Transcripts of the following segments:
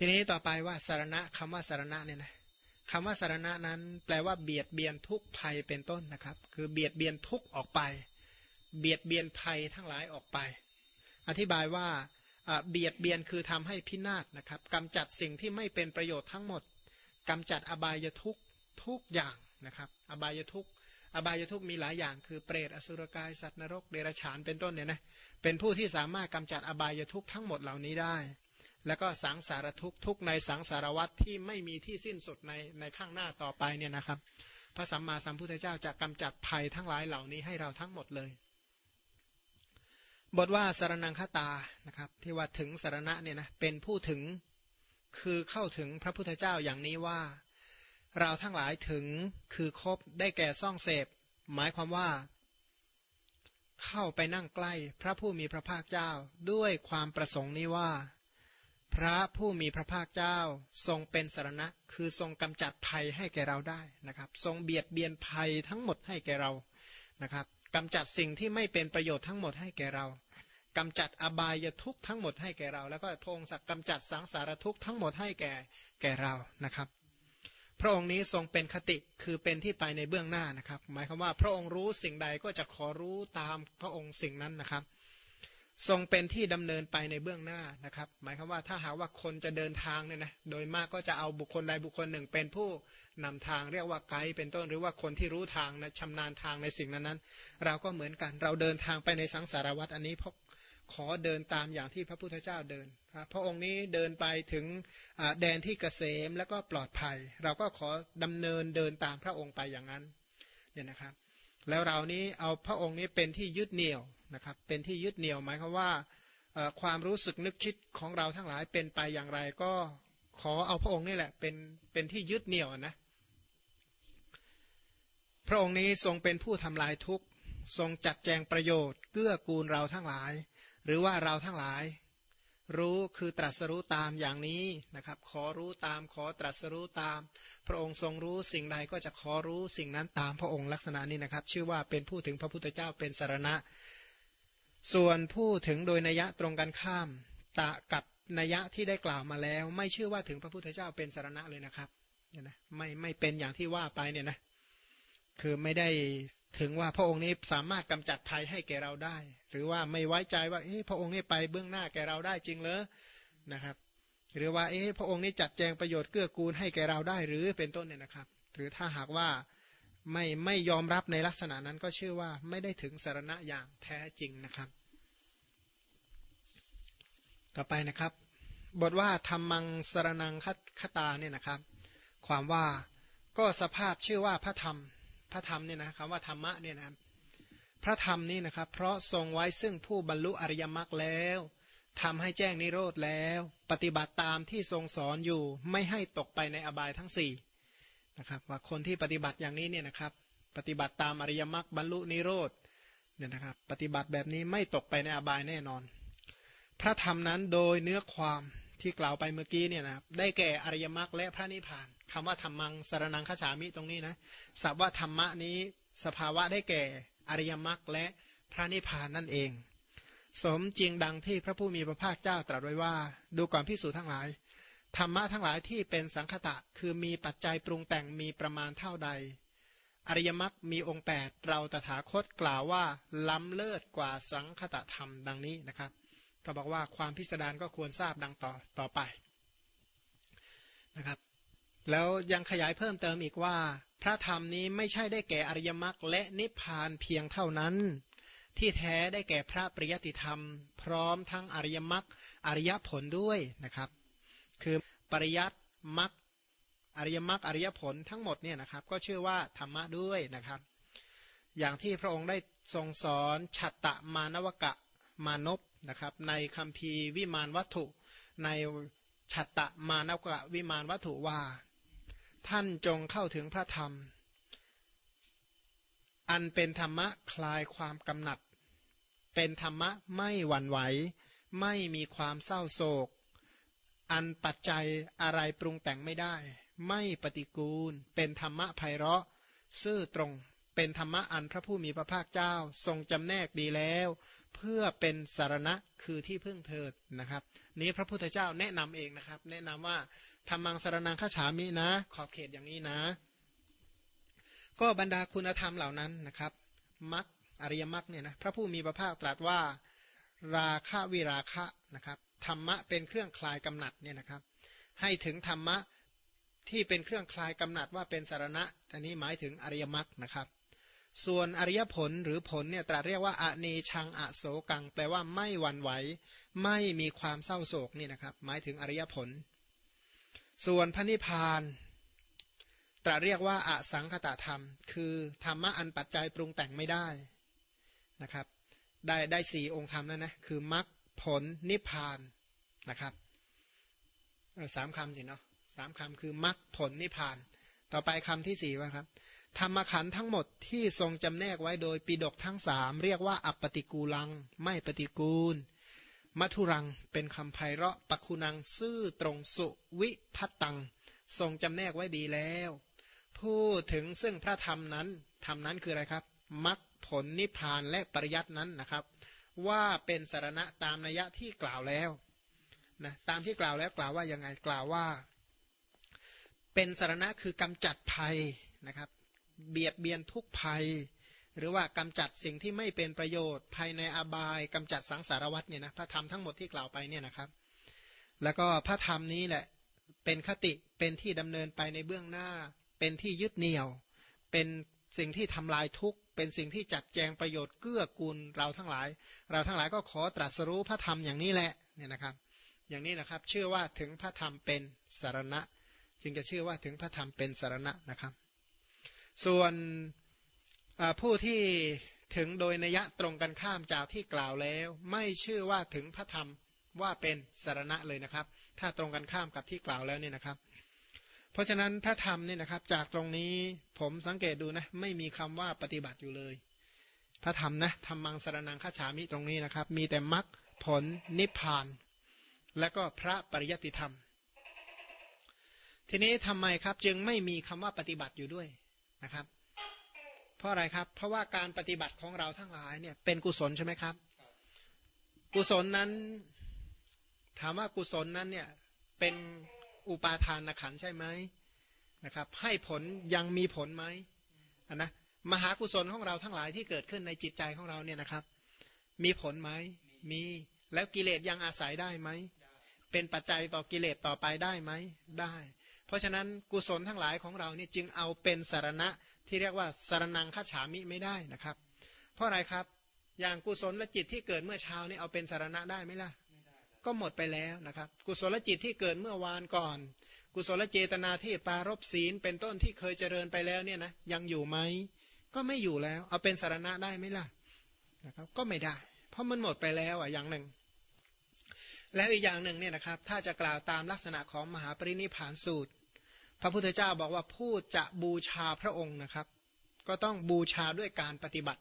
ทีนี้ต่อไปว่าสารณะคำว่าสารณะเนี่ยนะคำว่าสารณะนั้นแปลว่าเบียดเบียนทุกภัยเป็นต้นนะครับ คือเบียดเบียนทุกออกไป เบียดเบียนภัยทั้งหลายออกไป อธิบายว่าเบียดเบียนคือทำให้พินาศนะครับกำจัดสิ่งที่ไม่เป็นประโยชน์ทั้งหมดกำจัดอบายทุกทุกอย่างนะครับ อบายทุกอบายทุกมีหลายอย่าง คือเปรตอสุรกายสัตว์นรกเดรัจฉานเป็นต้นเนี่ยนะเป็นผู้ที่สามารถกำจัดอบายทุกทั้งหมดเหล่านี้ได้ แล้วก็สังสารทุกทุกในสังสารวัตที่ไม่มีที่สิ้นสุดในในข้างหน้าต่อไปเนี่ยนะครับ พระสัมมาสัมพุทธเจ้าจะกำจัดภัยทั้งหลายเหล่านี้ให้เราทั้งหมดเลย บทว่าสารนังคตานะครับที่ว่าถึงสารณะเนี่ยนะเป็นผู้ถึงคือเข้าถึงพระพุทธเจ้าอย่างนี้ว่า เราทั้งหลายถึงคือครบได้แก่ซ่องเสพ หมายความว่าเข้าไปนั่งใกล้พระผู้มีพระภาคเจ้าด้วยความประสงค์นี้ว่า ระผู้มีพระภาคเจ้าทรงเป็นสารณะ คือทรงกำจัดภัยให้แก่เราได้นะครับ ทรงเบียดเบียนภัยทั้งหมดให้แก่เรานะครับกำจัดสิ่งที่ไม่เป็นประโยชน์ทั้งหมดให้แก่เรากำจัดอบายทุกทั้งหมดให้แก่เรา แล้วก็พงศักดิ์กำจัดสังสารทุกทั้งหมดให้แก่แก่เรานะครับ พระองค์นี้ทรงเป็นคติคือเป็นที่ไปในเบื้องหน้านะครับ หมายความว่าพระองค์รู้สิ่งใดก็จะขอรู้ตามพระองค์สิ่งนั้นนะครับ ทรงเป็นที่ดำเนินไปในเบื้องหน้านะครับ หมายความว่าถ้าหาว่าคนจะเดินทางเนี่ยนะโดยมากก็จะเอาบุคคลใดบุคคลหนึ่ง เป็นผู้นำทางเรียกว่าไกด์เป็นต้นหรือว่าคนที่รู้ทางนะชำนาญทางในสิ่งนั้นนั้นเราก็เหมือนกันเราเดินทางไปในสังสารวัตรอันนี้พราะขอเดินตามอย่างที่พระพุทธเจ้าเดินพระองค์นี้เดินไปถึงแดนที่เกษมแล้วก็ปลอดภัย เราก็ขอดำเนินเดินตามพระองค์ไปอย่างนั้นเนี่ยนะครับ แล้วเรานี้เอาพระองค์นี้เป็นที่ยึดเหนี่ยวนะครับ เป็นที่ยึดเหนี่ยวหมายความว่าความรู้สึกนึกคิดของเราทั้งหลายเป็นไปอย่างไรก็ขอเอาพระองค์นี่แหละเป็นเป็นที่ยึดเหนี่ยวนะ พระองค์นี้ทรงเป็นผู้ทำลายทุกทรงจัดแจงประโยชน์เกื้อกูลเราทั้งหลาย หรือว่าเราทั้งหลาย รู้คือตรัสรู้ตามอย่างนี้นะครับ ขอรู้ตามขอตรัสรู้ตาม พระองค์ทรงรู้สิ่งใดก็จะขอรู้สิ่งนั้นตามพระองค์ลักษณะนี้นะครับ ชื่อว่าเป็นผู้ถึงพระพุทธเจ้าเป็นสารณะ ส่วนผู้ถึงโดยนัยะตรงกันข้ามตะกับนัยะที่ได้กล่าวมาแล้ว ไม่ชื่อว่าถึงพระพุทธเจ้าเป็นสารณะเลยนะครับเนี่ยนะไม่ไม่เป็นอย่างที่ว่าไปเนี่ยนะคือไม่ได้ ถึงว่าพระองค์นี้สามารถกำจัดภัยให้แก่เราได้ หรือว่าไม่ไว้ใจว่าพระองค์นี้ไปเบื้องหน้าแก่เราได้จริงเลยนะครับ หรือว่าเอ๊พระองค์นี้จัดแจงประโยชน์เกื้อกูลให้แก่เราได้หรือเป็นต้นเนี่ยนะครับ หรือถ้าหากว่าไม่ไม่ยอมรับในลักษณะนั้นก็ชื่อว่าไม่ได้ถึงสารณะอย่างแท้จริงนะครับ ต่อไปนะครับ บทว่าธรรมังสารนังคตาเนี่ยนะครับ ความว่าก็สภาพชื่อว่าพระธรรม พระธรรมเนี่ยนะคำว่าธรรมะเนี่ยนะพระธรรมนี่นะครับ เพราะทรงไว้ซึ่งผู้บรรลุอริยมรรคแล้วทำให้แจ้งนิโรธแล้ว ปฏิบัติตามที่ทรงสอนอยู่ไม่ให้ตกไปในอบายทั้งสี่นะครับว่าคนที่ปฏิบัติอย่างนี้เนี่ยนะครับ ปฏิบัติตามอริยมรรคบรรลุนิโรธเนี่ยนะครับ ปฏิบัติแบบนี้ไม่ตกไปในอบายแน่นอน พระธรรมนั้นโดยเนื้อความ ที่กล่าวไปเมื่อกี้เนี่ยนะครับได้แก่อริยมรรคและพระนิพพานคำว่าธรรมังสารนังขฉามิตรงนี้นะสับว่าธรรมะนี้สภาวะได้แก่อริยมรรคและพระนิพพานนั่นเอง สมจริงดังที่พระผู้มีพระภาคเจ้าตรัสไว้ว่า ดูก่อนพิสูจทั้งหลาย ธรรมะทั้งหลายที่เป็นสังคตะคือมีปัจจัยปรุงแต่งมีประมาณเท่าใด อริยมรรคมีองค์ 8 เราตถาคตกล่าวว่าล้ำเลิศกว่าสังคตะธรรมดังนี้นะครับ ก็บอกว่าความพิสดารก็ควรทราบดังต่อต่อไปนะครับ แล้วยังขยายเพิ่มเติมอีกว่า พระธรรมนี้ไม่ใช่ได้แก่อริยมรรคและนิพพานเพียงเท่านั้น ที่แท้ได้แก่พระปริยติธรรม พร้อมทั้งอริยมรรคอริยผลด้วยนะครับ คือปริยัติมรรคอริยมรรคอริยผลทั้งหมดเนี่ยนะครับ ก็ชื่อว่าธรรมะด้วยนะครับ อย่างที่พระองค์ได้ทรงสอนฉัตตะมานวกะมานพ นะครับ ในคำพีวิมานวัตถุ ในฉัตตะมานกะวิมานวัตถุว่า ท่านจงเข้าถึงพระธรรม อันเป็นธรรมะคลายความกำหนัด เป็นธรรมะไม่หวั่นไหว ไม่มีความเศร้าโศก อันปัจจัยอะไรปรุงแต่งไม่ได้ ไม่ปฏิกูล เป็นธรรมะไพเราะ ซื่อตรงเป็นธรรมะอันพระผู้มีพระภาคเจ้า ทรงจำแนกดีแล้ว เพื่อเป็นสารณะคือที่พึ่งเถิดนะครับ นี้พระพุทธเจ้าแนะนำเองนะครับ แนะนำว่าทำมังสารนังข้าฉามินะ ขอบเขตอย่างนี้นะ ก็บรรดาคุณธรรมเหล่านั้นนะครับมักอริยมรรคเนี่ยนะพระผู้มีพระภาคตรัสว่าราคะวิราคะนะครับธรรมะเป็นเครื่องคลายกำหนัดเนี่ยนะครับ ให้ถึงธรรมะที่เป็นเครื่องคลายกำหนัดว่าเป็นสารณะอันนี้หมายถึงอริยมรรคนะครับ ส่วนอริยผลหรือผลเนี่ยตรัสเรียกว่าอเนชังอโศกัง แปลว่าไม่หวั่นไหว ไม่มีความเศร้าโศกนี่นะครับ หมายถึงอริยผล ส่วนพระนิพพานตรัสเรียกว่าอสังคตธรรม คือธรรมะอันปัจจัยปรุงแต่งไม่ได้นะครับ ได้ได้สี่องค์ธรรมนั่นนะคือมรรคผลนิพพานนะครับสามคำสิเนาะสามคำคือมรรคผลนิพพาน ต่อไปคำที่สี่ว่าครับ ธรรมขันธ์ทั้งหมดที่ทรงจำแนกไว้โดยปีดกทั้งสามเรียกว่าอัปปติกูลัง ไม่ปฏิกูล มัทุรังเป็นคำไพเราะปักคุนังซื่อตรงสุวิพัตตัง ทรงจำแนกไว้ดีแล้ว พูดถึงซึ่งพระธรรมนั้นธรรมนั้นคืออะไรครับมรรคผลนิพพานและปริยัตินั้นนะครับ ว่าเป็นสารณะตามนัยยะที่กล่าวแล้วนะตามที่กล่าวแล้วกล่าวว่ายังไงกล่าวว่า เป็นสารณะคือกำจัดภัยนะครับ เบียดเบียนทุกภัย หรือว่ากำจัดสิ่งที่ไม่เป็นประโยชน์ ภายในอบายกำจัดสังสารวัฏเนี่ยนะพระธรรมทั้งหมดที่กล่าวไปเนี่ยนะครับ แล้วก็พระธรรมนี้แหละเป็นคติเป็นที่ดำเนินไปในเบื้องหน้า เป็นที่ยึดเหนี่ยว เป็นสิ่งที่ทำลายทุกข์เป็นสิ่งที่จัดแจงประโยชน์เกื้อกูลเราทั้งหลาย เราทั้งหลายก็ขอตรัสรู้พระธรรมอย่างนี้แหละเนี่ยนะครับ อย่างนี้นะครับเชื่อว่าถึงพระธรรมเป็นสารณะ จึงจะเชื่อว่าถึงพระธรรมเป็นสารณะนะครับ ส่วนผู้ที่ถึงโดยนัยะตรงกันข้ามจากที่กล่าวแล้ว ไม่ชื่อว่าถึงพระธรรมว่าเป็นสารณะเลยนะครับ ถ้าตรงกันข้ามกับที่กล่าวแล้วเนี่ยนะครับ เพราะฉะนั้นพระธรรมเนี่ยนะครับ จากตรงนี้ผมสังเกตดูนะ ไม่มีคำว่าปฏิบัติอยู่เลย พระธรรมนะธรรมังสารนังข้าฉามิตรงนี้นะครับ มีแต่มรรคผลนิพพาน และก็พระปริยติธรรม ทีนี้ทำไมครับจึงไม่มีคำว่าปฏิบัติอยู่ด้วย นะครับ เพราะอะไรครับ เพราะว่าการปฏิบัติของเราทั้งหลายเนี่ย เป็นกุศลใช่ไหมครับ กุศลนั้น ถามว่ากุศลนั้นเนี่ยเป็นอุปาทานขันใช่ไหมนะครับ ให้ผลยังมีผลไหมนนะมหากุศลของเราทั้งหลายที่เกิดขึ้นในจิตใจของเราเนี่ยนะครับ มีผลไหมมีแล้วกิเลสยังอาศัยได้ไหมเป็นปัจจัยต่อกิเลสต่อไปได้ไหมได้ เพราะฉะนั้นกุศลทั้งหลายของเราเนี่ยจึงเอาเป็นสารณะที่เรียกว่าสารนังข้าฉามิไม่ได้นะครับ เพราะอะไรครับอย่างกุศลและจิตที่เกิดเมื่อเช้านี่เอาเป็นสารณะได้ไหมล่ะก็หมดไปแล้วนะครับ กุศลจิตที่เกิดเมื่อวานก่อน กุศลเจตนาที่ปารบศีลเป็นต้นที่เคยเจริญไปแล้วเนี่ยนะยังอยู่ไหมก็ไม่อยู่แล้ว เอาเป็นสารณะได้ไหมล่ะนะครับก็ไม่ได้ เพราะมันหมดไปแล้วอะอย่างหนึ่ง แล้วอีกอย่างหนึ่งเนี่ยนะครับ ถ้าจะกล่าวตามลักษณะของมหาปรินิพานสูตร พระพุทธเจ้าบอกว่าผู้จะบูชาพระองค์นะครับ ก็ต้องบูชาด้วยการปฏิบัติ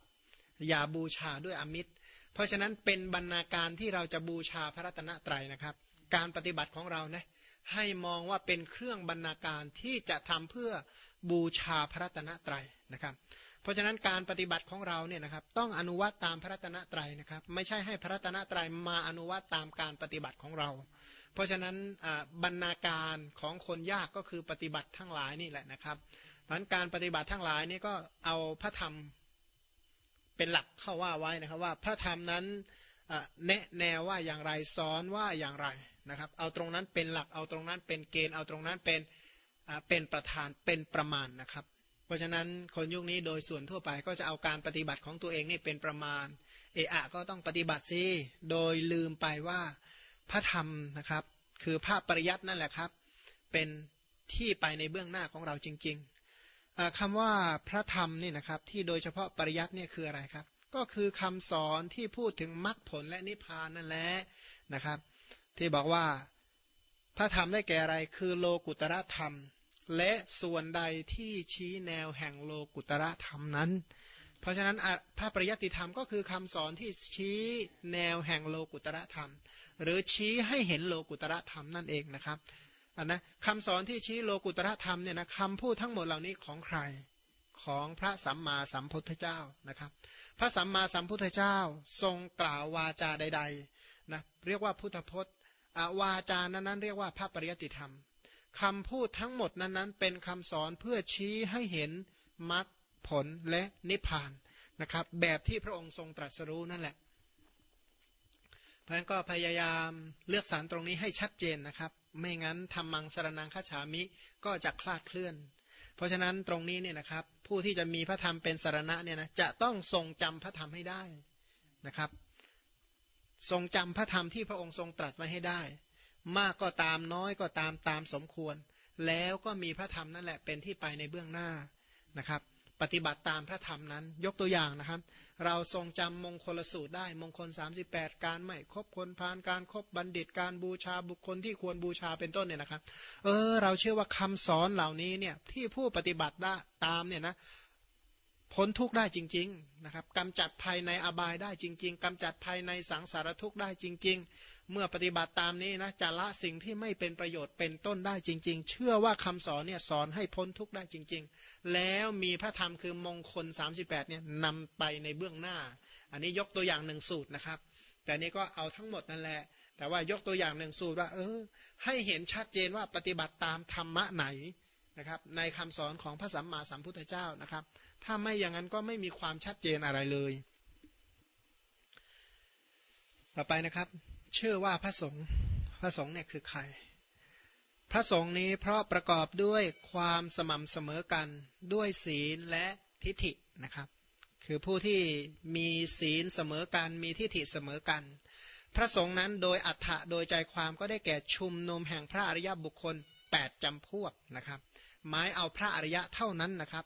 อย่าบูชาด้วยอมิตร เพราะฉะนั้นเป็นบรรณาการที่เราจะบูชาพระรัตนตรัยนะครับ การปฏิบัติของเรานะให้มองว่าเป็นเครื่องบรรณาการที่จะทำเพื่อบูชาพระรัตนตรัยนะครับ เพราะฉะนั้นการปฏิบัติของเราเนี่ยนะครับ ต้องอนุวัตตามพระรัตนตรัยนะครับ ไม่ใช่ให้พระรัตนตรัยมาอนุวัตตามการปฏิบัติของเรา เพราะฉะนั้นบรรณาการของคนยากก็คือปฏิบัติทั้งหลายนี่แหละนะครับเพราะการปฏิบัติทั้งหลายนี่ก็เอาพระธรรมเป็นหลักเข้าว่าไว้นะครับว่าพระธรรมนั้นแนะแนวว่าอย่างไรสอนว่าอย่างไรนะครับ เอาตรงนั้นเป็นหลักเอาตรงนั้นเป็นเกณฑ์เอาตรงนั้นเป็นเป็นประธานเป็นประมาณนะครับ เพราะฉะนั้นคนยุคนี้โดยส่วนทั่วไปก็จะเอาการปฏิบัติของตัวเองนี่เป็นประมาณ เอะอะก็ต้องปฏิบัติสิโดยลืมไปว่า พระธรรมนะครับ คือพระปริยัตินั่นแหละครับ เป็นที่ไปในเบื้องหน้าของเราจริงๆคำว่าพระธรรมนี่นะครับ ที่โดยเฉพาะปริยัติเนี่ยคืออะไรครับ ก็คือคำสอนที่พูดถึงมรรคผลและนิพพานนั่นแหละนะครับ ที่บอกว่าพระธรรมได้แก่อะไรคือโลกุตระธรรม และส่วนใดที่ชี้แนวแห่งโลกุตระธรรมนั้น เพราะฉะนั้นพระปริยัติธรรมก็คือคำสอนที่ชี้แนวแห่งโลกุตระธรรม หรือชี้ให้เห็นโลกุตระธรรมนั่นเองนะครับอันนะคำสอนที่ชี้โลกุตระธรรมเนี่ยนะคำพูดทั้งหมดเหล่านี้ของใครของพระสัมมาสัมพุทธเจ้านะครับ พระสัมมาสัมพุทธเจ้าทรงกล่าววาจาใดๆนะเรียกว่าพุทธพจน์วาจานั้นนั้นเรียกว่าพระปริยติธรรมคำพูดทั้งหมดนั้นนั้นเป็นคำสอนเพื่อชี้ให้เห็นมรรค ผลและนิพพานนะครับ แบบที่พระองค์ทรงตรัสรู้นั่นแหละ เพราะฉะนั้นก็พยายามเลือกสารตรงนี้ให้ชัดเจนนะครับ ไม่งั้นทำมังสรนังฆาฉามิก็จะคลาดเคลื่อน เพราะฉะนั้นตรงนี้เนี่ยนะครับ ผู้ที่จะมีพระธรรมเป็นสารณะเนี่ยนะจะต้องทรงจำพระธรรมให้ได้นะครับ ทรงจำพระธรรมที่พระองค์ทรงตรัสไว้ให้ได้ มากก็ตามน้อยก็ตามตามสมควร แล้วก็มีพระธรรมนั่นแหละเป็นที่ไปในเบื้องหน้านะครับ ปฏิบัติตามพระธรรมนั้น ยกตัวอย่างนะครับ เราทรงจำมงคลสูตรได้มงคล 38 การไม่คบคนพานการครบบัณฑิตการบูชาบุคคลที่ควรบูชาเป็นต้นเนี่ยนะครับ เออ เราเชื่อว่าคำสอนเหล่านี้เนี่ยที่ผู้ปฏิบัติได้ตามเนี่ยนะพ้นทุกข์ได้จริง ๆ นะครับกำจัดภายในอบายได้จริง ๆกำจัดภายในสังสารทุกข์ได้จริง ๆ เมื่อปฏิบัติตามนี้นะจะละสิ่งที่ไม่เป็นประโยชน์เป็นต้นได้จริง ๆ เชื่อว่าคำสอนเนี่ยสอนให้พ้นทุกข์ได้จริง ๆ แล้วมีพระธรรมคือมงคล 38เนี่ยนำไปในเบื้องหน้า อันนี้ยกตัวอย่างหนึ่งสูตรนะครับ แต่นี่ก็เอาทั้งหมดนั่นแหละ แต่ว่ายกตัวอย่างหนึ่งสูตรว่า เออ ให้เห็นชัดเจนว่าปฏิบัติตามธรรมะไหนนะครับ ในคำสอนของพระสัมมาสัมพุทธเจ้านะครับ ถ้าไม่อย่างนั้นก็ไม่มีความชัดเจนอะไรเลย ต่อไปนะครับ ชื่อว่าพระสงฆ์พระสงฆ์เนี่ยคือใคร พระสงฆ์นี้เพราะประกอบด้วยความสม่ำเสมอกันด้วยศีลและทิฏฐินะครับ คือผู้ที่มีศีลเสมอกันมีทิฏฐิเสมอกัน พระสงฆ์นั้นโดยอัฏฐะโดยใจความก็ได้แก่ชุมนุมแห่งพระอริยบุคคล 8จำพวกนะครับ หมายเอาพระอริยะเท่านั้นนะครับ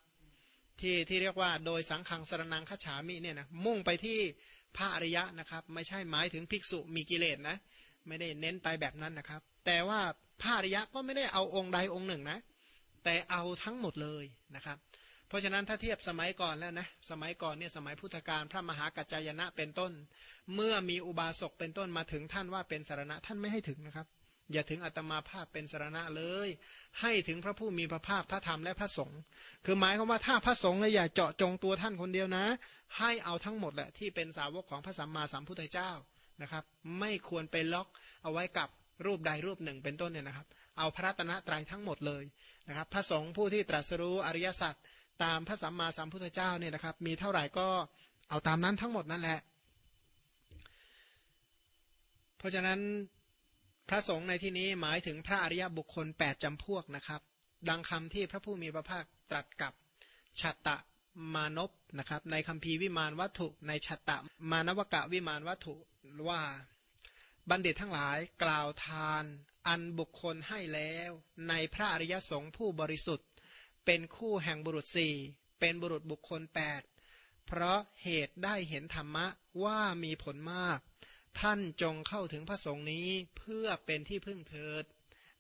ที่ที่เรียกว่าโดยสังขังสรนังขฉามิเนี่ยนะมุ่งไปที่ พระอริยะนะครับ ไม่ใช่หมายถึงภิกษุมีกิเลสนะ ไม่ได้เน้นไปแบบนั้นนะครับ แต่ว่าพระอริยะก็ไม่ได้เอาองค์ใดองค์หนึ่งนะ แต่เอาทั้งหมดเลยนะครับ เพราะฉะนั้นถ้าเทียบสมัยก่อนแล้วนะสมัยก่อนเนี่ยสมัยพุทธกาลพระมหากัจจายนะเป็นต้น เมื่อมีอุบาสกเป็นต้นมาถึงท่านว่าเป็นสารณะท่านไม่ให้ถึงนะครับ อย่าถึงอัตมาภาพเป็นสารณะเลย ให้ถึงพระผู้มีพระภาคพระธรรมและพระสงฆ์คือหมายความว่าถ้าพระสงฆ์เนี่ยอย่าเจาะจงตัวท่านคนเดียวนะ ให้เอาทั้งหมดแหละที่เป็นสาวกของพระสัมมาสัมพุทธเจ้านะครับ ไม่ควรไปล็อกเอาไว้กับรูปใดรูปหนึ่งเป็นต้นเนี่ยนะครับ เอาพระตนะตรัยทั้งหมดเลยนะครับ พระสงฆ์ผู้ที่ตรัสรู้อริยสัจตามพระสัมมาสัมพุทธเจ้าเนี่ยนะครับ มีเท่าไหร่ก็เอาตามนั้นทั้งหมดนั่นแหละ เพราะฉะนั้นพระสงฆ์ในที่นี้หมายถึงพระอริยบุคคล 8จำพวกนะครับ ดังคำที่พระผู้มีพระภาคตรัสกับชัตตะ มานพนะครับในคัมภีร์วิมานวัตถุในชัตตมานวกะวิมานวัตถุว่าบัณฑิตทั้งหลายกล่าวทานอันบุคคลให้แล้วในพระอริยสงฆ์ผู้บริสุทธิ์ เป็นคู่แห่งบุรุษสี่เป็นบุรุษบุคคล 8 เพราะเหตุได้เห็นธรรมะว่ามีผลมาก ท่านจงเข้าถึงพระสงฆ์นี้เพื่อเป็นที่พึ่งเถิด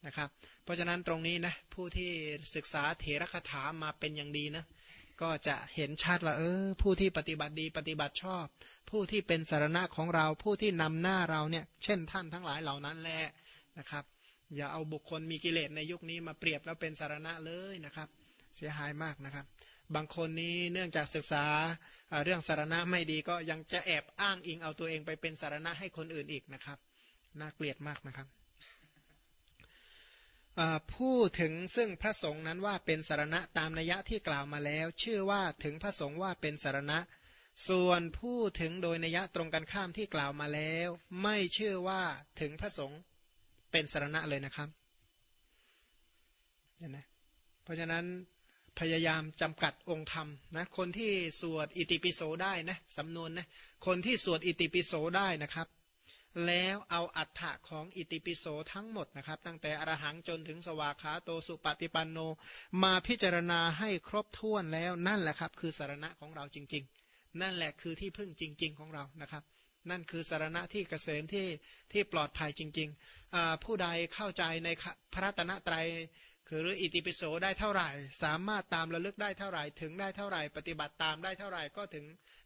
นะครับ เพราะฉะนั้นตรงนี้นะผู้ที่ศึกษาเถรคถามาเป็นอย่างดีนะ ก็จะเห็นชัดว่าเออผู้ที่ปฏิบัติดีปฏิบัติชอบ ผู้ที่เป็นสารณะของเราผู้ที่นำหน้าเราเนี่ยเช่นท่านทั้งหลายเหล่านั้นแหละนะครับ อย่าเอาบุคคลมีกิเลสในยุคนี้มาเปรียบแล้วเป็นสารณะเลยนะครับ เสียหายมากนะครับ บางคนนี้เนื่องจากศึกษาเรื่องสารณะไม่ดีก็ยังจะแอบอ้างอิงเอาตัวเองไปเป็นสารณะให้คนอื่นอีกนะครับ น่าเกลียดมากนะครับ ผู้ถึงซึ่งพระสงฆ์นั้นว่าเป็นสารณะตามนัยะที่กล่าวมาแล้ว ชื่อว่าถึงพระสงฆ์ว่าเป็นสารณะ ส่วนผู้ถึงโดยนัยะตรงกันข้ามที่กล่าวมาแล้ว ไม่ชื่อว่าถึงพระสงฆ์เป็นสารณะเลยนะครับเห็นไหมเพราะฉะนั้นพยายามจำกัดองค์ธรรมนะคนที่สวดอิติปิโสได้นะสำนวนนะคนที่สวดอิติปิโสได้นะครับ แล้วเอาอัฏฐะของอิติปิโสทั้งหมดนะครับ ตั้งแต่อรหังจนถึงสวากขาโตสุปฏิปันโน มาพิจารณาให้ครบถ้วนแล้วนั่นแหละครับ คือสารณะของเราจริง ๆ นั่นแหละคือที่พึ่งจริง ๆ ของเรานะครับ นั่นคือสารณะที่เกษมที่ที่ปลอดภัยจริงๆ ผู้ใดเข้าใจในพระตนะไตรคืออิติปิโสได้เท่าไหร่ สามารถตามระลึกได้เท่าไหร่ ถึงได้เท่าไหร่ ปฏิบัติตามได้เท่าไหร่ก็ถึง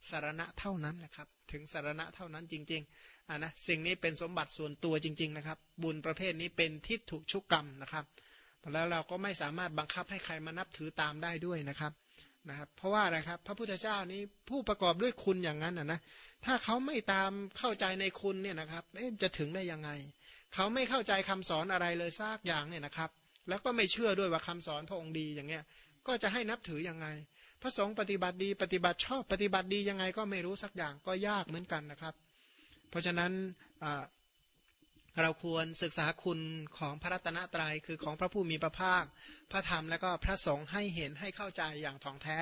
สารณะเท่านั้นนะครับ ถึงสารณะเท่านั้นจริง ๆ อ่านะสิ่งนี้เป็นสมบัติส่วนตัวจริง ๆ นะครับ บุญประเภทนี้เป็นทิฏฐุชุกกรรมนะครับแล้วเราก็ไม่สามารถบังคับให้ใครมานับถือตามได้ด้วยนะครับนะครับ เพราะว่าอะไรครับ พระพุทธเจ้านี้ผู้ประกอบด้วยคุณอย่างนั้นนะนะถ้าเขาไม่ตามเข้าใจในคุณเนี่ยนะครับเอ๊ะจะถึงได้ยังไง เขาไม่เข้าใจคำสอนอะไรเลยซากอย่างเนี่ยนะครับ แล้วก็ไม่เชื่อด้วยว่าคำสอนพระองค์ดีอย่างเงี้ย ก็จะให้นับถือยังไง พระสงฆ์ปฏิบัติดี ปฏิบัติชอบปฏิบัติดียังไงก็ไม่รู้สักอย่างก็ยากเหมือนกันนะครับ ราะฉะนั้นเราควรศึกษาคุณของพระรัตนตรยัยคือของพระผู้มีพระภาค พระธรรมและก็พระสงฆ์ให้เห็นให้เข้าใจอย่างถ่องแท้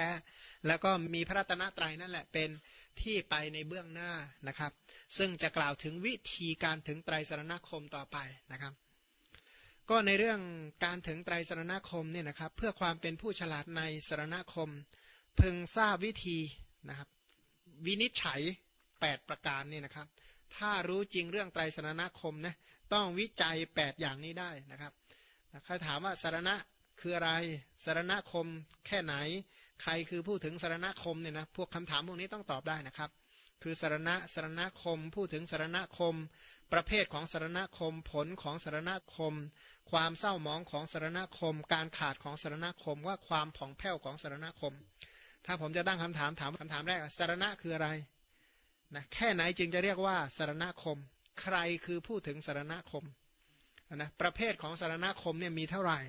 แล้วก็มีพระรัตนตรัยนั่นแหละเป็นที่ไปในเบื้องหน้านะครับ ซึ่งจะกล่าวถึงวิธีการถึงไตรสรณคมต่อไปนะครับ ก็ในเรื่องการถึงไตรสรณคมเนี่ยนะครับ เพื่อความเป็นผู้ฉลาดในสรณคม พึงทราบวิธีนะครับ วินิจฉัย 8 ประการนี่นะครับ ถ้ารู้จริงเรื่องไตรสรณคมนะต้องวิจัย 8 อย่างนี้ได้นะครับเขาถามว่าสารณะคืออะไรสารณคมแค่ไหน ใครคือผู้ถึงสารณคมเนี่ยนะพวกคำถามพวกนี้ต้องตอบได้นะครับ คือสารณะสารณคม ผู้ถึงสารณคม ประเภทของสารณคม ผลของสารณคม ความเศร้าหมองของสารณคม การขาดของสารณคม ว่าความผ่องแผ้วของสารณคม ถ้าผมจะตั้งคำถามถามคำถามแรกสารณะคืออะไร นะแค่ไหนจึงจะเรียกว่าสารณคม ใครคือผู้ถึงสารณคมนะประเภทของสารณคมเนี่ยมีเท่าไหร่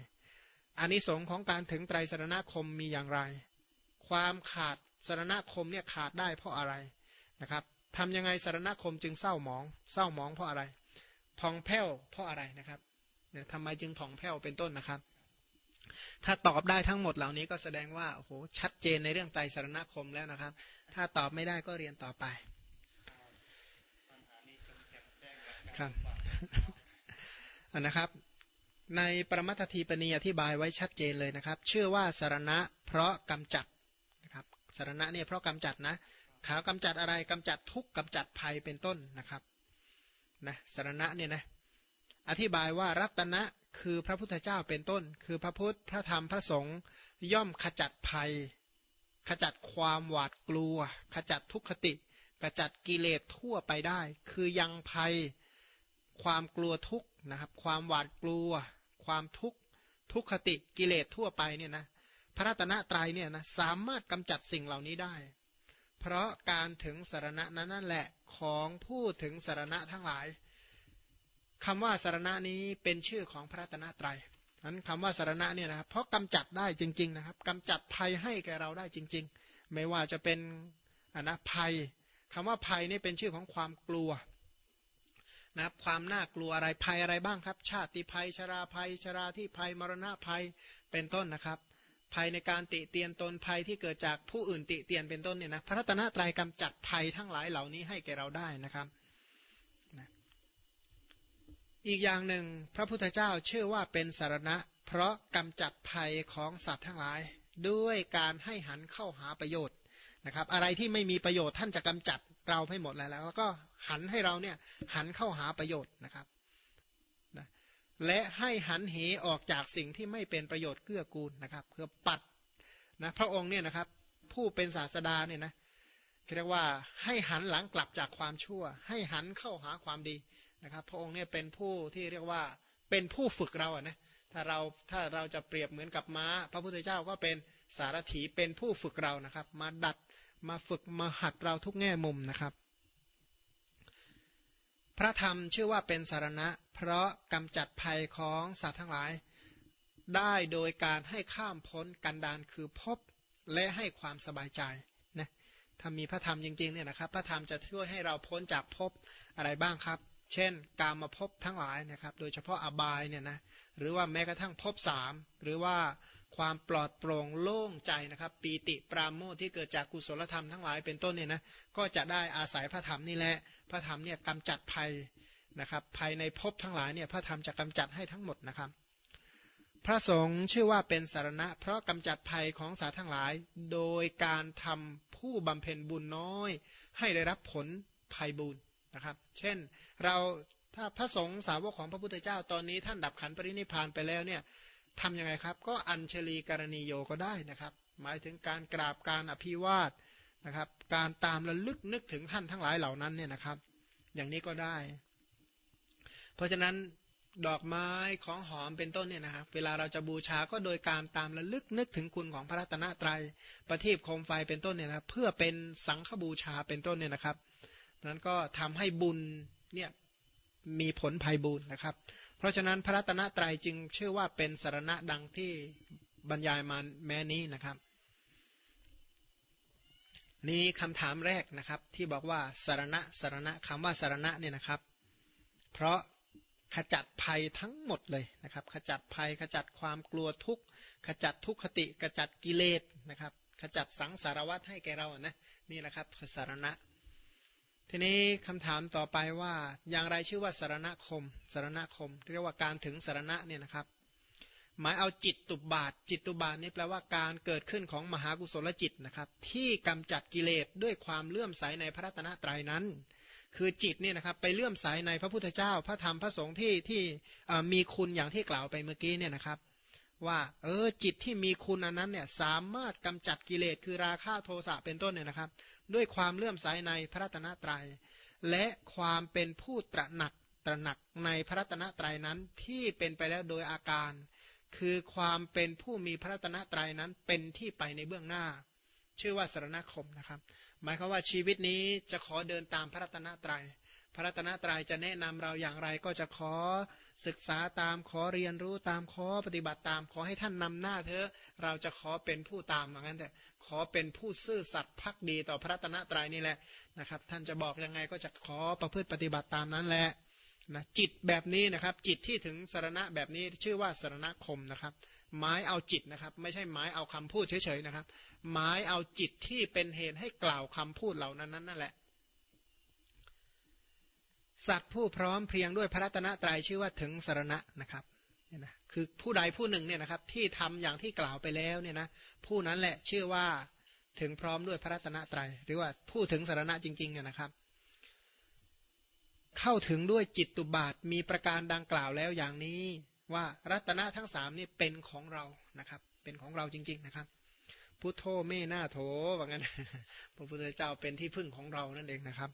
อานิสงส์ของการถึงไตรสารณคมมีอย่างไร ความขาดสารณคมเนี่ยขาดได้เพราะอะไรนะครับทำยังไงสารณคมจึงเศร้าหมอง เศร้าหมองเพราะอะไร พองแผ้วเพราะอะไรนะครับเนี่ยทำไมจึงผ่องแผ้วเป็นต้นนะครับ ถ้าตอบได้ทั้งหมดเหล่านี้ก็แสดงว่าโอ้โหชัดเจนในเรื่องไตรสารณคมแล้วนะครับ ถ้าตอบไม่ได้ก็เรียนต่อไป ครับอันนะครับ ในปรมัตถีปณีอธิบายไว้ชัดเจนเลยนะครับ เชื่อว่าสารณะเพราะกำจัดนะครับสารณะเนี่ยเพราะกำจัดนะขาวกำจัดอะไรกำจัดทุกข์กำจัดภัยเป็นต้นนะครับนะสารณะเนี่ยนะอธิบายว่ารัตนะคือพระพุทธเจ้าเป็นต้น คือพระพุทธพระธรรมพระสงฆ์ย่อมขจัดภัย ขจัดความหวาดกลัว ขจัดทุกขติ ขจัดกิเลสทั่วไปได้ คือยังภัย ความกลัวทุกนะครับ ความหวาดกลัว ความทุกข์ทุกขติกิเลสทั่วไปเนี่ยนะพระรัตนตรัยเนี่ยนะสามารถกำจัดสิ่งเหล่านี้ได้ เพราะการถึงสารณะนั้นนั่นแหละของผู้ถึงสารณะทั้งหลายคำว่าสารณะนี้เป็นชื่อของพระรัตนตรัยนั้นคำว่าสารณะเนี่ยนะครับเพราะกำจัดได้จริง ๆนะครับกำจัดภัยให้แก่เราได้จริง ๆ ไม่ว่าจะเป็นอนะภัยคำว่าภัยนี่เป็นชื่อของความกลัว นะความน่ากลัวอะไรภัยอะไรบ้างครับ ชาติภัยชราภัย ชราที่ภัยมรณะภัยเป็นต้นนะครับ ภัยในการติเตียนตนภัยที่เกิดจากผู้อื่นติเตียนเป็นต้นเนี่ยนะพระรัตนตรัยกำจัดภัยทั้งหลายเหล่านี้ให้แก่เราได้นะครับนะอีกอย่างหนึ่งพระพุทธเจ้าเชื่อว่าเป็นสารณะ เพราะกำจัดภัยของสัตว์ทั้งหลาย ด้วยการให้หันเข้าหาประโยชน์นะครับ อะไรที่ไม่มีประโยชน์ท่านจะกำจัด เราให้หมดแล้วแล้วก็หันให้เราเนี่ยหันเข้าหาประโยชน์นะครับนะและให้หันเหออกจากสิ่งที่ไม่เป็นประโยชน์เกื้อกูลนะครับเพื่อปัดนะพระองค์เนี่ยนะครับ ผู้เป็นศาสดาเนี่ยนะเรียกว่าให้หันหลังกลับจากความชั่ว ให้หันเข้าหาความดีนะครับ พระองค์เนี่ยเป็นผู้ที่เรียกว่าเป็นผู้ฝึกเราอะนะถ้าเราถ้าเราจะเปรียบเหมือนกับม้า พระพุทธเจ้าก็เป็นสารถีเป็นผู้ฝึกเรานะครับ มาดัด มาฝึกมาหัดเราทุกแง่มุมนะครับ พระธรรมชื่อว่าเป็นสารณะ เพราะกำจัดภัยของสัตว์ทั้งหลาย ได้โดยการให้ข้ามพ้นกันดานคือพบและให้ความสบายใจนะถ้ามีพระธรรมจริงๆเนี่ยนะครับ พระธรรมจะช่วยให้เราพ้นจากภพอะไรบ้างครับ เช่น การมาพบทั้งหลายนะครับ โดยเฉพาะอบายเนี่ยนะ หรือว่าแม้กระทั่งภพสาม หรือว่า ความปลอดโปร่งโล่งใจนะครับ ปีติปราโมทที่เกิดจากกุศลธรรมทั้งหลายเป็นต้นเนี่ยนะก็จะได้อาศัยพระธรรมนี่แหละพระธรรมเนี่ยกำจัดภัยนะครับภัยในภพทั้งหลายเนี่ยพระธรรมจะกำจัดให้ทั้งหมดนะครับ พระสงฆ์ชื่อว่าเป็นสารณะ เพราะกำจัดภัยของสาทั้งหลาย โดยการทำผู้บำเพ็ญบุญน้อย ให้ได้รับผลภัยบุญนะครับ เช่นเราถ้าพระสงฆ์สาวกของพระพุทธเจ้าตอนนี้ท่านดับขันปรินิพานไปแล้วเนี่ย ทำยังไงครับ ก็อัญเชลีการณีโยก็ได้นะครับ หมายถึงการกราบการอภิวาทนะครับ การตามระลึกนึกถึงท่านทั้งหลายเหล่านั้นเนี่ยนะครับ อย่างนี้ก็ได้ เพราะฉะนั้นดอกไม้ของหอมเป็นต้นเนี่ยนะครับ เวลาเราจะบูชาก็โดยการตามระลึกนึกถึงคุณของพระรัตนตรยัยประทีปโคมไฟเป็นต้นเนี่ยนะเพื่อเป็นสังฆบูชาเป็นต้นเนี่ยนะครับนั้นก็ทำให้บุญเนี่ยมีผลภัยบุญนะครับเราะฉะนั้นพระรัตนตรัยจึงชื่อว่าเป็นสารณะดังที่บรรยายมาแม้นี้นะครับ นี่คำถามแรกนะครับ ที่บอกว่าสารณะสารณะคำว่าสารณะเนี่ยนะครับ เพราะขจัดภัยทั้งหมดเลยนะครับ ขจัดภัยขจัดความกลัวทุกข์ขจัดทุกขติขจัดกิเลสนะครับ ขจัดสังสารวัฏให้แกเรานะนี่นะครับคือสารณะ ทีนี้คำถามต่อไปว่าอย่างไรชื่อว่าสารณคมสารณคมเรียกว่าการถึงสารณะเนี่ยนะครับ หมายเอาจิตตุบาท จิตตุบาทนี่แปลว่าการเกิดขึ้นของมหากุศลจิตนะครับ ที่กำจัดกิเลสด้วยความเลื่อมใสในพระรัตนตรัยนั้น คือจิตเนี่ยนะครับไปเลื่อมใสในพระพุทธเจ้า พระธรรมพระสงฆ์ที่ที่มีคุณอย่างที่กล่าวไปเมื่อกี้เนี่ยนะครับ ว่า เออจิตที่มีคุณอันนั้นเนี่ยสามารถกำจัดกิเลสคือราคะโทสะเป็นต้นเนี่ยนะครับ ด้วยความเลื่อมใสในพระตนตรัย และความเป็นผู้ตระหนักตระหนักในพระตนตรัยนั้นที่เป็นไปแล้วโดยอาการ คือความเป็นผู้มีพระตนะตรัยนั้นเป็นที่ไปในเบื้องหน้า ชื่อว่าสารณคมนะครับ หมายความว่าชีวิตนี้จะขอเดินตามพระตนะตรัย พระรัตนตรัยจะแนะนำเราอย่างไรก็จะขอศึกษาตามขอเรียนรู้ตามขอปฏิบัติตามขอให้ท่านนำหน้าเถอะเราจะขอเป็นผู้ตามเหมือนกันแต่ขอเป็นผู้ซื่อสัตย์พักดีต่อพระรัตนตรัยนี่แหละนะครับ ท่านจะบอกยังไงก็จะขอประพฤติปฏิบัติตามนั้นแหละนะจิตแบบนี้นะครับ จิตที่ถึงสารณะแบบนี้ชื่อว่าสารณคมนะครับ หมายเอาจิตนะครับ ไม่ใช่หมายเอาคำพูดเฉยๆนะครับ หมายเอาจิตที่เป็นเหตุให้กล่าวคำพูดเหล่านั้นนั่นแหละ สัตว์ผู้พร้อมเพียงด้วยพระรัตนตรัยชื่อว่าถึงสารณะนะครับเนี่ยนะคือผู้ใดผู้หนึ่งเนี่ยนะครับที่ทำอย่างที่กล่าวไปแล้วเนี่ยนะผู้นั้นแหละชื่อว่าถึงพร้อมด้วยพระรัตนตรัยหรือว่าผู้ถึงสารณะจริงๆเนี่ยนะครับ เข้าถึงด้วยจิตตุบาทมีประการดังกล่าวแล้วอย่างนี้ว่ารัตนะทั้งสามนี่เป็นของเรานะครับ เป็นของเราจริง ๆนะครับพุทโธเมหน้าโถว่างั้นพระพุทธเจ้าเป็นที่พึ่งของเรานั่นเองนะครับ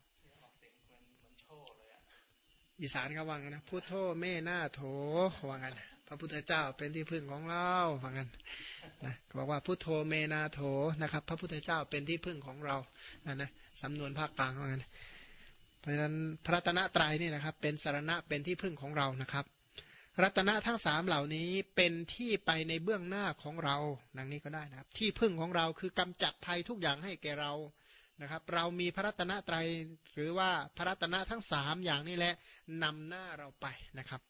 อีสานเขาว่างั้นนะพุทโธเมหน้าโถว่างั้นพระพุทธเจ้าเป็นที่พึ่งของเราว่างั้นนะบอกว่าพุทโธเมนาโถนะครับ พระพุทธเจ้าเป็นที่พึ่งของเรานะนะสำนวนภาคกลางว่างั้นเพราะฉะนั้นพระตนะตรัยนี่นะครับ เป็นสารณะเป็นที่พึ่งของเรานะครับ รัตนะทั้งสามเหล่านี้เป็นที่ไปในเบื้องหน้าของเราดังนี้ก็ได้นะครับ ที่พึ่งของเราคือกำจัดภัยทุกอย่างให้แก่เรา นะครับเรามีพระรัตนตรัยหรือว่าพระรัตนะทั้งสามอย่างนี้แหละนำหน้าเราไปนะครับ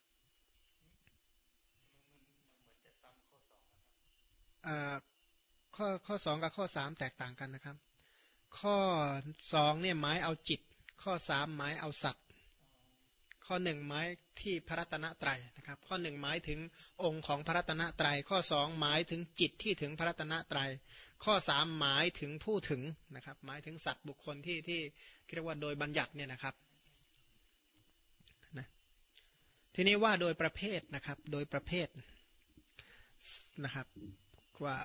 ข้อข้อสองกับข้อสามแตกต่างกันนะครับ ข้อสองเนี่ยหมายเอาจิต ข้อสามหมายเอาสัตว์ ข้อหนึ่งหมายที่พระรัตนตรัยนะครับ ข้อหนึ่งหมายถึงองค์ของพระรัตนตรัย ข้อสองหมายถึงจิตที่ถึงพระรัตนตรัย ข้อสามหมายถึงผู้ถึงนะครับ หมายถึงสัตว์บุคคลที่ที่เรียกว่าโดยบัญญัติเนี่ยนะครับนะทีนี้ว่าโดยประเภทนะครับ โดยประเภทนะครับว่า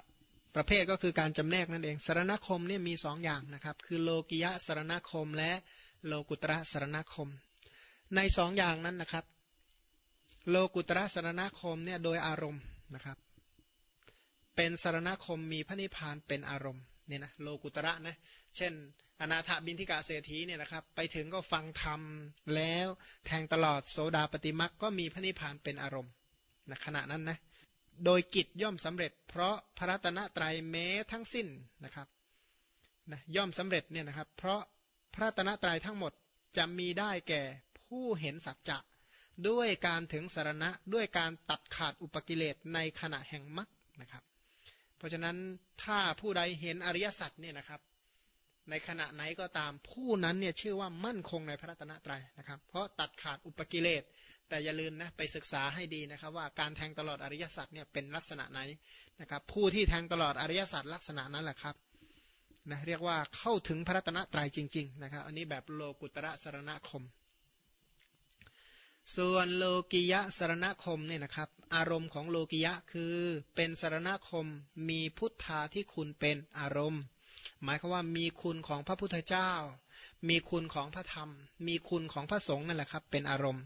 ประเภทก็คือการจำแนกนั่นเองสารณคมเนี่ยมีสองอย่างนะครับ คือโลกิยะสารณคมและโลกุตระสารณคม ในสองอย่างนั้นนะครับ โลกุตระสารณคมเนี่ยโดยอารมณ์นะครับ เป็นสารณคมมีพระนิพพานเป็นอารมณ์เนี่ยนะโลกุตระนะเช่น อนาถบินทิกาเศรษฐีเนี่ยนะครับ ไปถึงก็ฟังธรรมแล้วแทงตลอดโสดาปฏิมักก็มีพระนิพพานเป็นอารมณ์นะขณะนั้นนะโดยกิจย่อมสำเร็จ เพราะพระรัตนตรัยแม้ทั้งสิ้นนะครับนะย่อมสำเร็จเนี่ยนะครับ เพราะพระตนะตรายทั้งหมดจะมีได้แก่ ผู้เห็นสัจจะด้วยการถึงสารณะด้วยการตัดขาดอุปกิเลสในขณะแห่งมรรคนะครับ เพราะฉะนั้นถ้าผู้ใดเห็นอริยสัจเนี่ยนะครับ ในขณะไหนก็ตามผู้นั้นเนี่ยชื่อว่ามั่นคงในพระตนะตรัยนะครับ เพราะตัดขาดอุปกิเลสแต่อย่าลืมนะไปศึกษาให้ดีนะครับ ว่าการแทงตลอดอริยสัจเนี่ยเป็นลักษณะไหนนะครับ ผู้ที่แทงตลอดอริยสัจลักษณะนั้นแหละครับนะเรียกว่าเข้าถึงพระรัตนตรัยจริง ๆ นะครับ อันนี้แบบโลกุตระสารณคม ส่วนโลกิยะสารณคมเนี่ยนะครับ อารมณ์ของโลกิยะคือเป็นสารณคมมีพุทธาที่คุณเป็นอารมณ์ หมายความว่ามีคุณของพระพุทธเจ้า มีคุณของพระธรรม มีคุณของพระสงฆ์นั่นแหละครับ เป็นอารมณ์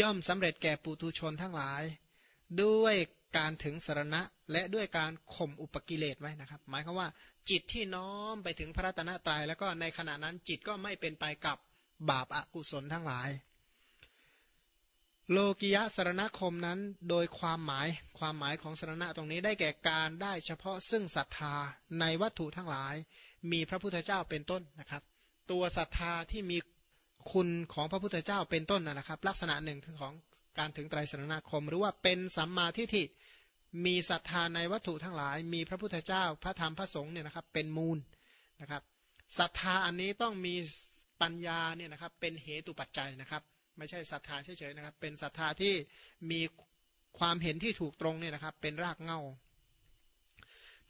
ย่อมสำเร็จแก่ปุตุชนทั้งหลาย ด้วยการถึงสรณะและด้วยการข่มอุปกิเลสไว้นะครับ หมายความว่าจิตที่น้อมไปถึงพระรัตนตรยัยแล้วก็ในขณะนั้นจิตก็ไม่เป็นไปกับบาปอากุศลทั้งหลาย โลกิยะสรณคมนั้นโดยความหมายความหมายของสรณะตรงนี้ได้แก่การได้เฉพาะซึ่งศรัทธาในวัตถุทั้งหลาย มีพระพุทธเจ้าเป็นต้นนะครับ ตัวศรัทธาที่มีคุณของพระพุทธเจ้าเป็นต้นนะครับ ลักษณะหนึ่งคือของการถึงไตรสรณคม หรือว่าเป็นสัมมาทิฏฐิมีศรัทธาในวัตถุทั้งหลาย มีพระพุทธเจ้าพระธรรมพระสงฆ์เนี่ยนะครับเป็นมูลนะครับศรัทธาอันนี้ต้องมีปัญญาเนี่ยนะครับเป็นเหตุปัจจัยนะครับ ไม่ใช่ศรัทธาเฉยๆนะครับ เป็นศรัทธาที่มีความเห็นที่ถูกตรงเนี่ยนะครับ เป็นรากเงา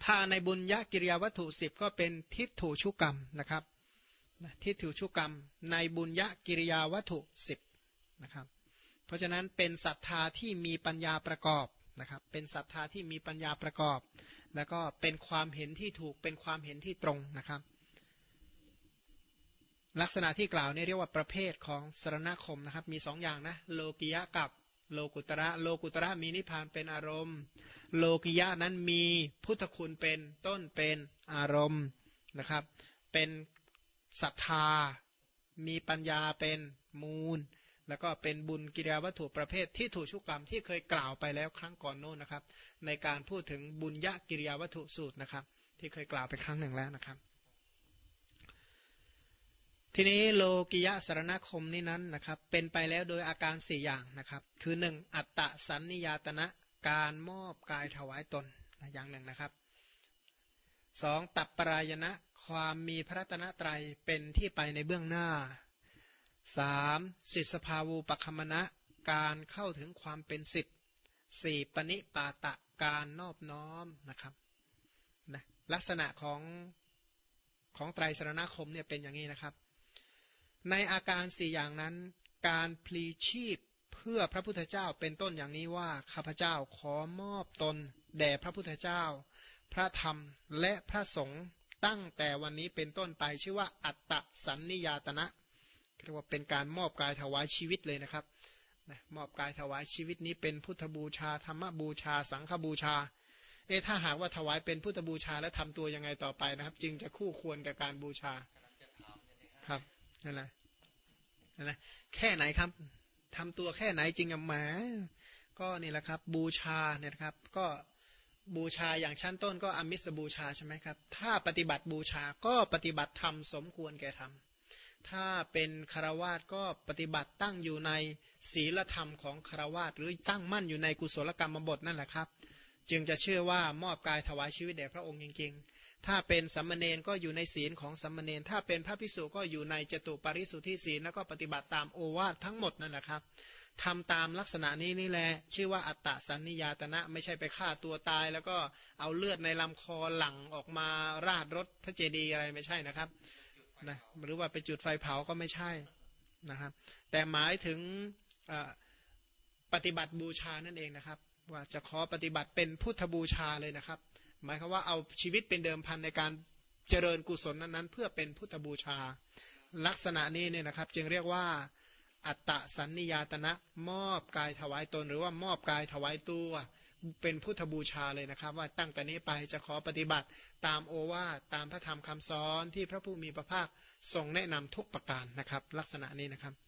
ถ้าในบุญญกิริยาวัตถุสิบก็เป็นทิฏฐุชุกรรมนะครับทิฏฐุชุกรรม ในบุญญกิริยาวัตถุสิบนะครับ เพราะฉะนั้นเป็นศรัทธาที่มีปัญญาประกอบนะครับ เป็นศรัทธาที่มีปัญญาประกอบ แล้วก็เป็นความเห็นที่ถูกเป็นความเห็นที่ตรงนะครับ ลักษณะที่กล่าวนี่เรียกว่าประเภทของสรณคมนะครับ มีสองอย่างนะโลกิยะกับโลกุตระโลกุตระมีนิพพานเป็นอารมณ์ โลกิยะนั้นมีพุทธคุณเป็นต้นเป็นอารมณ์นะครับ เป็นศรัทธา มีปัญญาเป็นมูล แล้วก็เป็นบุญกิริยาวัตถุประเภทที่ถูกชุกกรรมที่เคยกล่าวไปแล้วครั้งก่อนโน้นนะครับ ในการพูดถึงบุญยะกิริยาวัตถุสูตรนะครับ ที่เคยกล่าวไปครั้งหนึ่งแล้วนะครับ ทีนี้โลกิยะสารณคมนี้นั้นนะครับ เป็นไปแล้วโดยอาการสี่อย่างนะครับ คือหนึ่งอัตตะสันนิยตนะการมอบกายถวายตนอย่างหนึ่งนะครับสองตับปรายณะความมีพระตนะไตรเป็นที่ไปในเบื้องหน้า 3. สิทธภาวูปคมณะการเข้าถึงความเป็นสิทธิ์สี่ปณิปาตะการนอบน้อมนะครับนะลักษณะของของไตรสรณคมเนี่ยเป็นอย่างนี้นะครับ ในอาการสี่อย่างนั้น การพลีชีพเพื่อพระพุทธเจ้าเป็นต้นอย่างนี้ว่าข้าพเจ้าขอมอบตน แด่พระพุทธเจ้า พระธรรมและพระสงฆ์ตั้งแต่วันนี้เป็นต้นไปชื่อว่าอัตตสันนิยาตนะเรียกว่าเป็นการมอบกายถวายชีวิตเลยนะครับมอบกายถวายชีวิตนี้เป็นพุทธบูชาธรรมบูชา สังฆบูชา เอถ้าหากว่าถวายเป็นพุทธบูชาแล้วทำตัวยังไงต่อไปนะครับ จึงจะคู่ควรกับการบูชาครับนั่นแหละ นั่นแหละแค่ไหนครับทำตัวแค่ไหนจริงอะหมา ก็นี่แหละครับ บูชาเนี่ยครับ ก็บูชาอย่างชั้นต้นก็อมิสบูชาใช่ไหมครับ ถ้าปฏิบัติบูชาก็ปฏิบัติธรรมสมควรแก่ธรรม ถ้าเป็นคารวาสก็ปฏิบัติตั้งอยู่ในศีลธรรมของคารวาสหรือตั้งมั่นอยู่ในกุศลกรรมบทนั่นแหละครับ จึงจะเชื่อว่ามอบกายถวายชีวิตแด่พระองค์จริง ๆ ถ้าเป็นสัมมเนนก็อยู่ในศีลของสัมมเนน ถ้าเป็นพระภิกษุก็อยู่ในจตุปาริสุทธิศีลแล้วก็ปฏิบัติตามโอวาททั้งหมดนั่นแหละครับทำตามลักษณะนี้นี่แหละชื่อว่าอัตตสันนิยาตนะ ไม่ใช่ไปฆ่าตัวตาย แล้วก็เอาเลือดในลำคอหลั่งออกมาราดรถพระเจดีย์อะไรไม่ใช่นะครับนะหรือว่าไปจุดไฟเผาก็ไม่ใช่นะครับ แต่หมายถึงปฏิบัติบูชานั่นเองนะครับ ว่าจะขอปฏิบัติเป็นพุทธบูชาเลยนะครับ หมายความว่าเอาชีวิตเป็นเดิมพันในการเจริญกุศลนั้นๆ เพื่อเป็นพุทธบูชา ลักษณะนี้เนี่ยนะครับ จึงเรียกว่าอัตตสันนิยาตนะมอบกายถวายตน หรือว่ามอบกายถวายตัวเป็นพุทธบูชาเลยนะครับ ว่าตั้งแต่นี้ไปจะขอปฏิบัติตามโอวาตามพระธรรมคำสอนที่พระผู้มีพระภาคทรงแนะนำทุกประการนะครับ ลักษณะนี้นะครับ